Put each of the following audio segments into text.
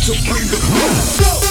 to bring the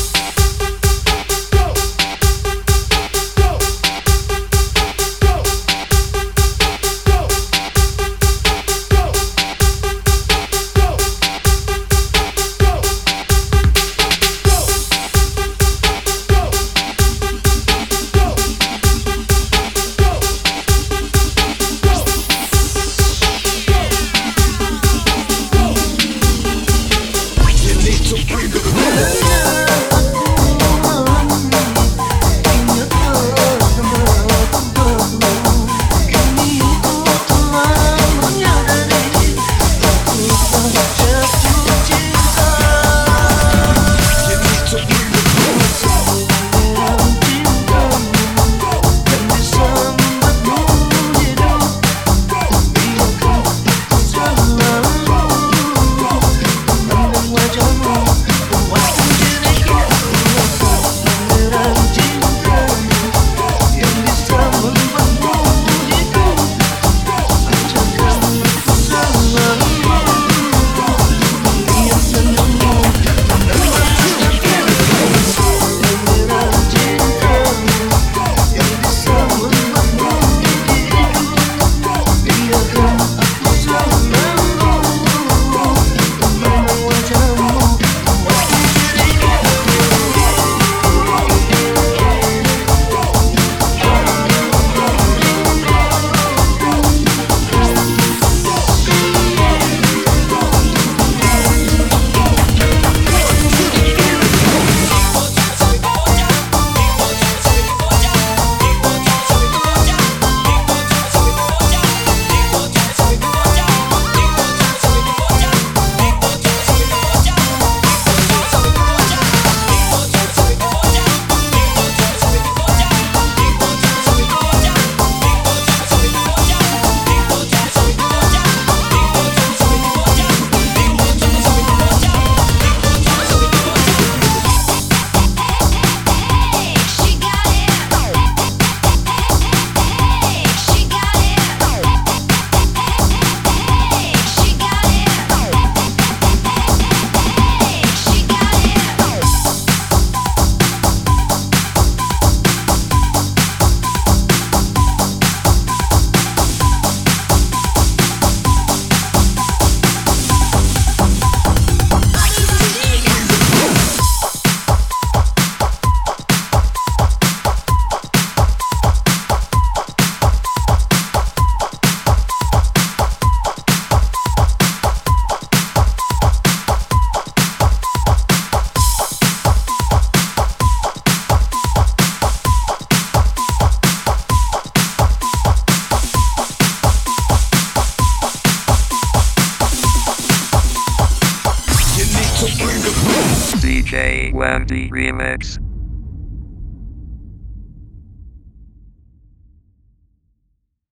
DJ Wendy Remix.